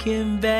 looking back.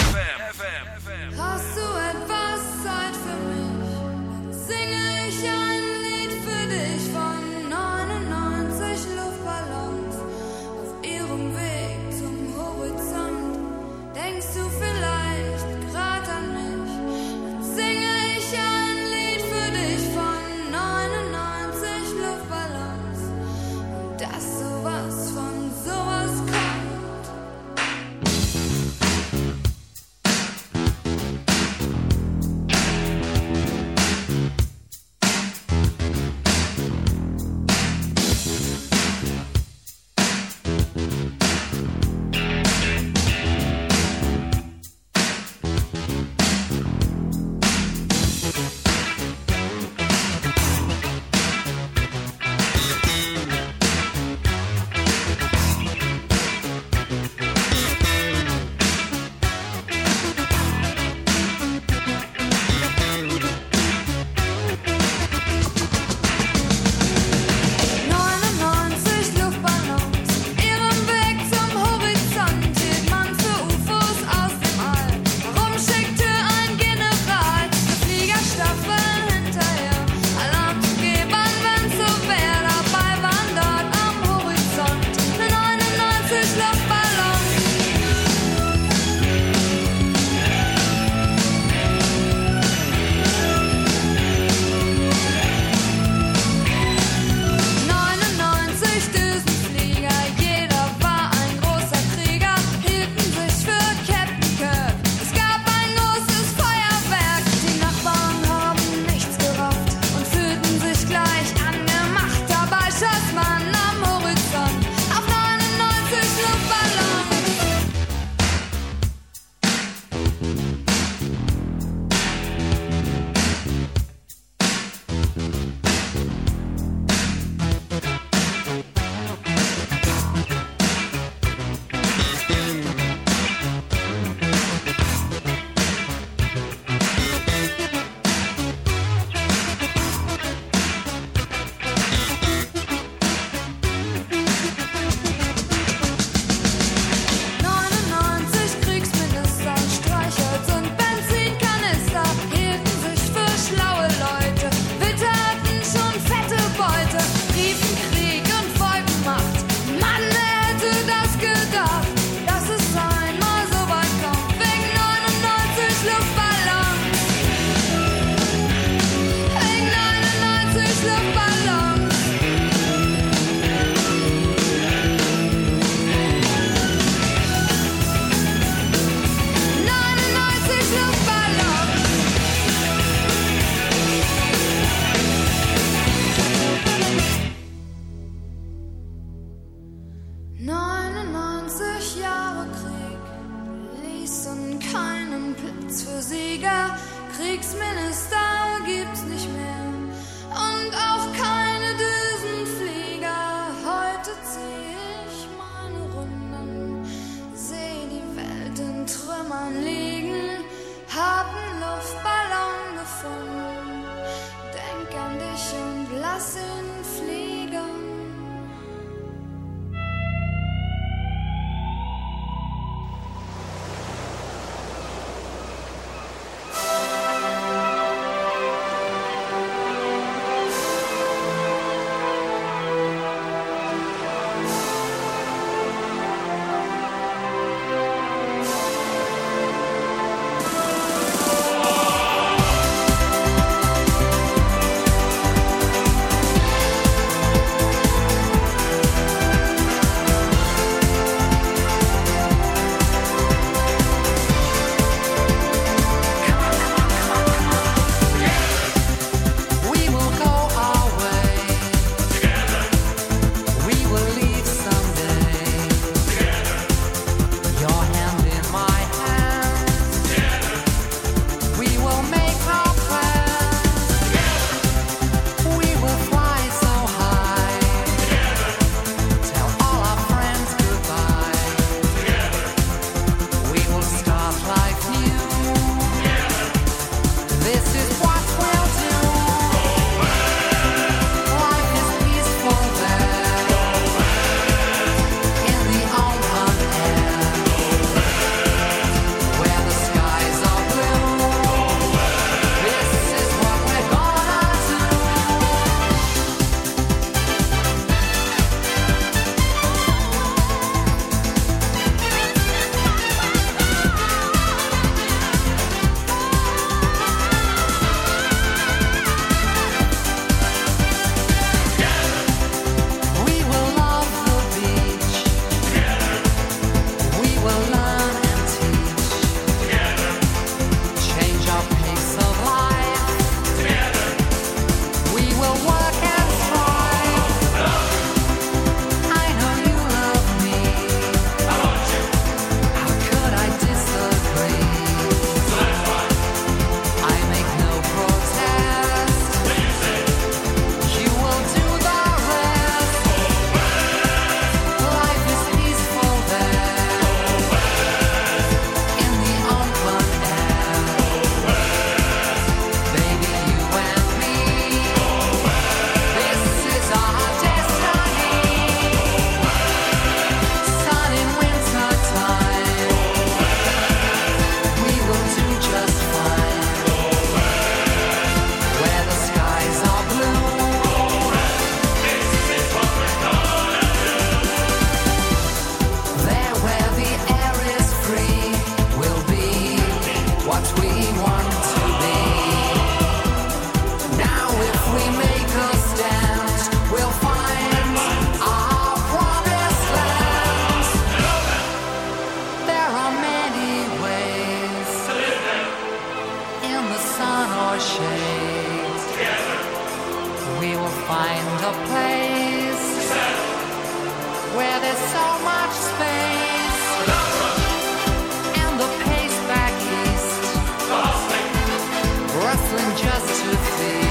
Beleef het ritme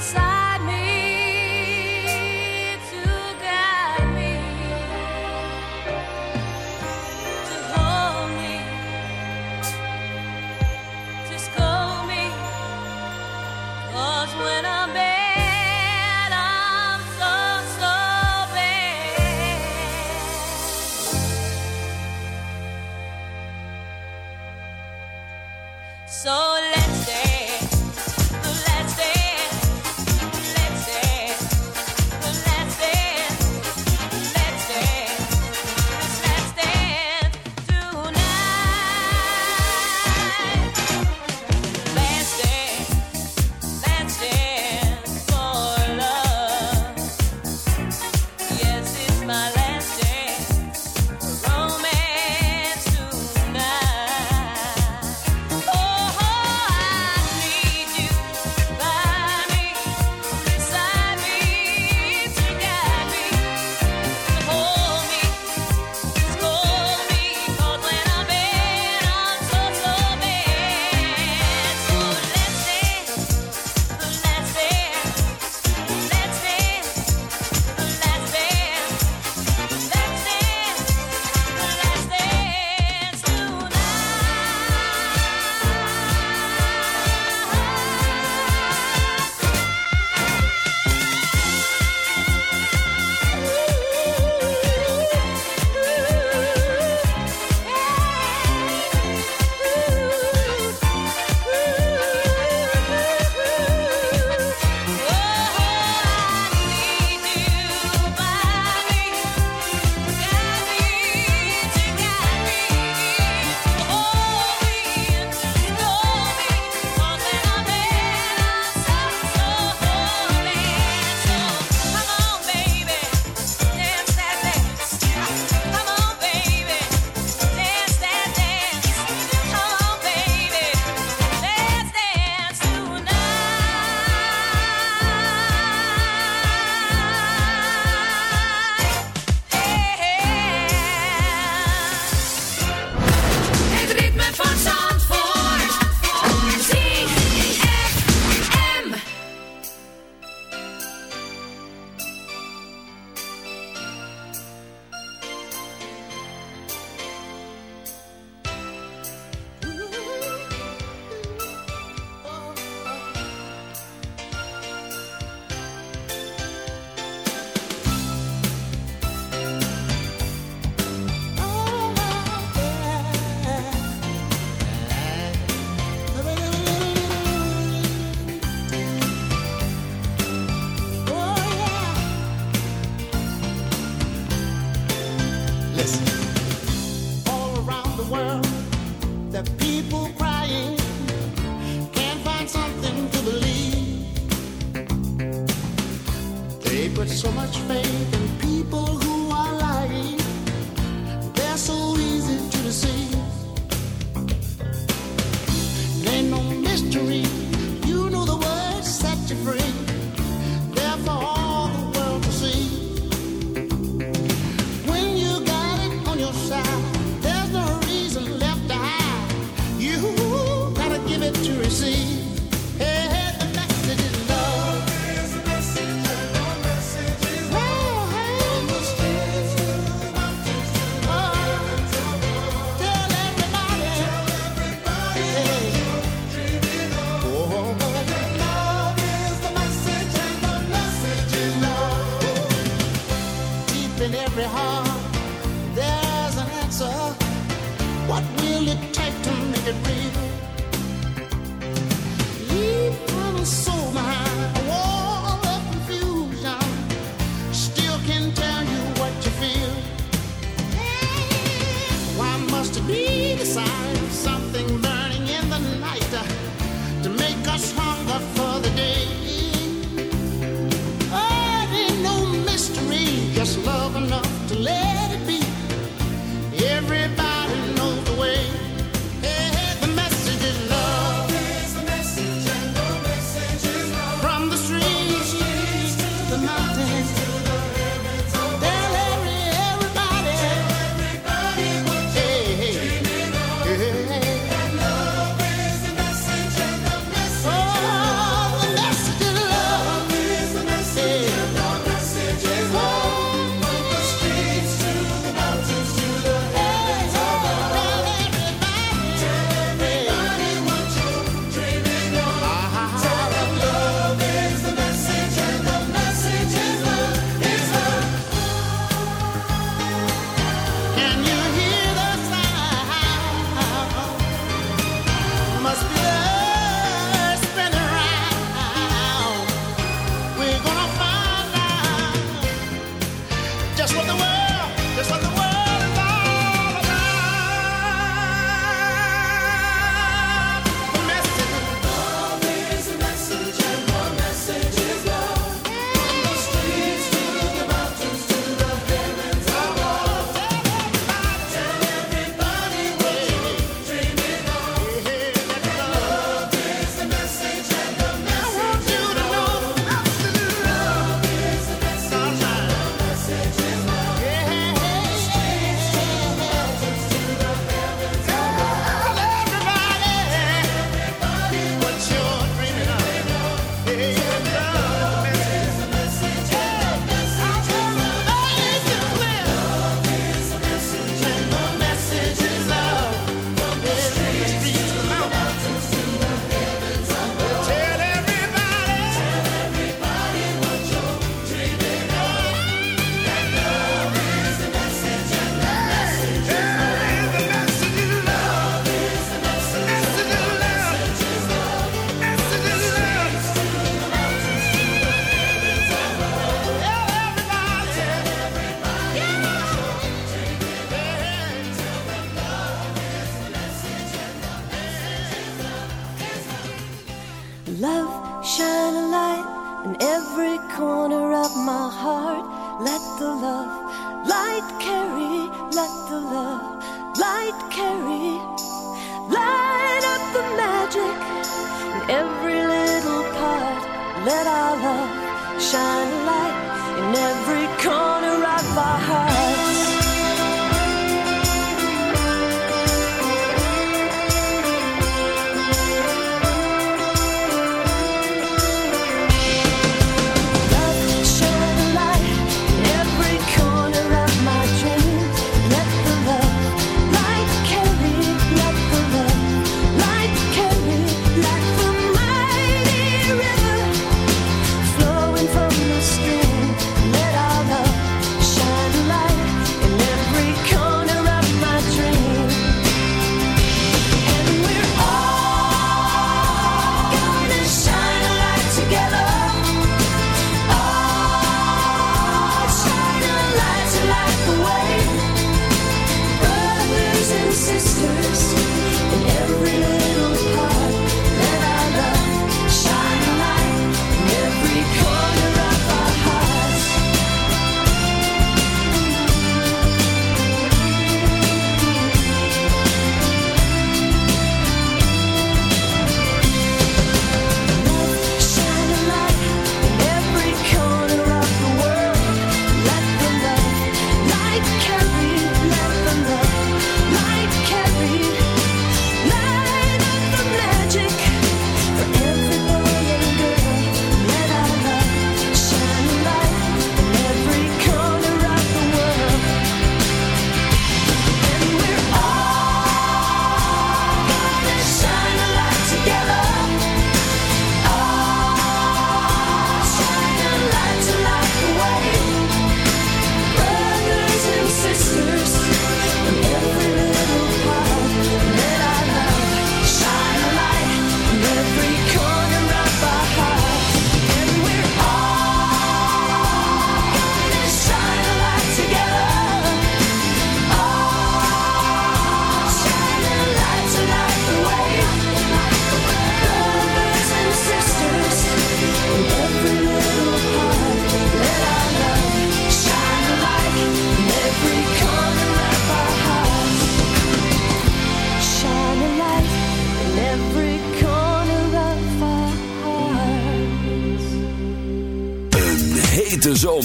side.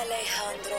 Alejandro.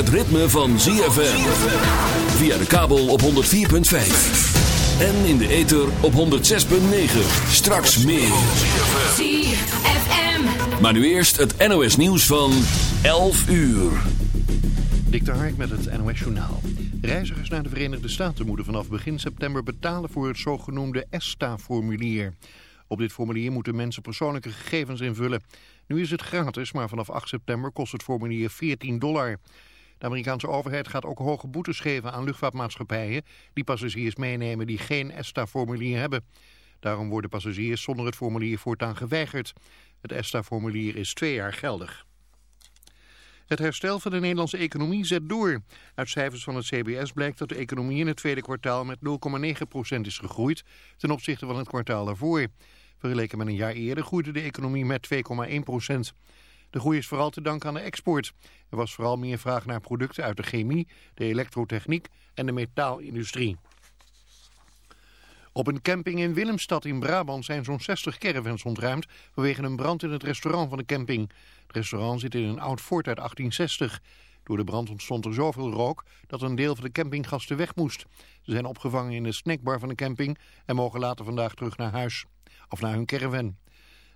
Het ritme van ZFM. Via de kabel op 104.5. En in de ether op 106.9. Straks meer. ZFM. Maar nu eerst het NOS nieuws van 11 uur. Dik de Hark met het NOS Journaal. Reizigers naar de Verenigde Staten moeten vanaf begin september betalen voor het zogenoemde ESTA-formulier. Op dit formulier moeten mensen persoonlijke gegevens invullen. Nu is het gratis, maar vanaf 8 september kost het formulier 14 dollar. De Amerikaanse overheid gaat ook hoge boetes geven aan luchtvaartmaatschappijen die passagiers meenemen die geen ESTA-formulier hebben. Daarom worden passagiers zonder het formulier voortaan geweigerd. Het ESTA-formulier is twee jaar geldig. Het herstel van de Nederlandse economie zet door. Uit cijfers van het CBS blijkt dat de economie in het tweede kwartaal met 0,9% is gegroeid ten opzichte van het kwartaal daarvoor. Vergeleken met een jaar eerder groeide de economie met 2,1%. De groei is vooral te danken aan de export. Er was vooral meer vraag naar producten uit de chemie, de elektrotechniek en de metaalindustrie. Op een camping in Willemstad in Brabant zijn zo'n 60 caravans ontruimd vanwege een brand in het restaurant van de camping. Het restaurant zit in een oud fort uit 1860. Door de brand ontstond er zoveel rook dat een deel van de campinggasten weg moest. Ze zijn opgevangen in de snackbar van de camping en mogen later vandaag terug naar huis. Of naar hun caravan.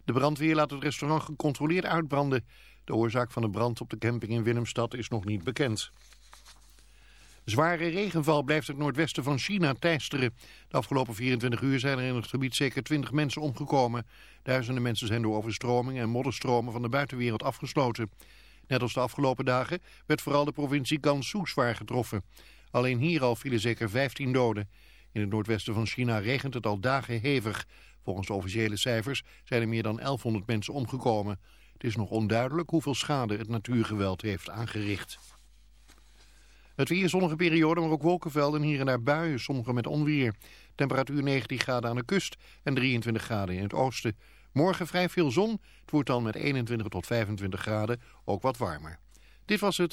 De brandweer laat het restaurant gecontroleerd uitbranden. De oorzaak van de brand op de camping in Willemstad is nog niet bekend. Zware regenval blijft het noordwesten van China teisteren. De afgelopen 24 uur zijn er in het gebied zeker 20 mensen omgekomen. Duizenden mensen zijn door overstromingen en modderstromen van de buitenwereld afgesloten. Net als de afgelopen dagen werd vooral de provincie Gansu zwaar getroffen. Alleen hier al vielen zeker 15 doden. In het noordwesten van China regent het al dagen hevig. Volgens de officiële cijfers zijn er meer dan 1100 mensen omgekomen. Het is nog onduidelijk hoeveel schade het natuurgeweld heeft aangericht. Het weer zonnige periode, maar ook wolkenvelden hier en daar buien, sommige met onweer. Temperatuur 19 graden aan de kust en 23 graden in het oosten. Morgen vrij veel zon, het wordt dan met 21 tot 25 graden ook wat warmer. Dit was het.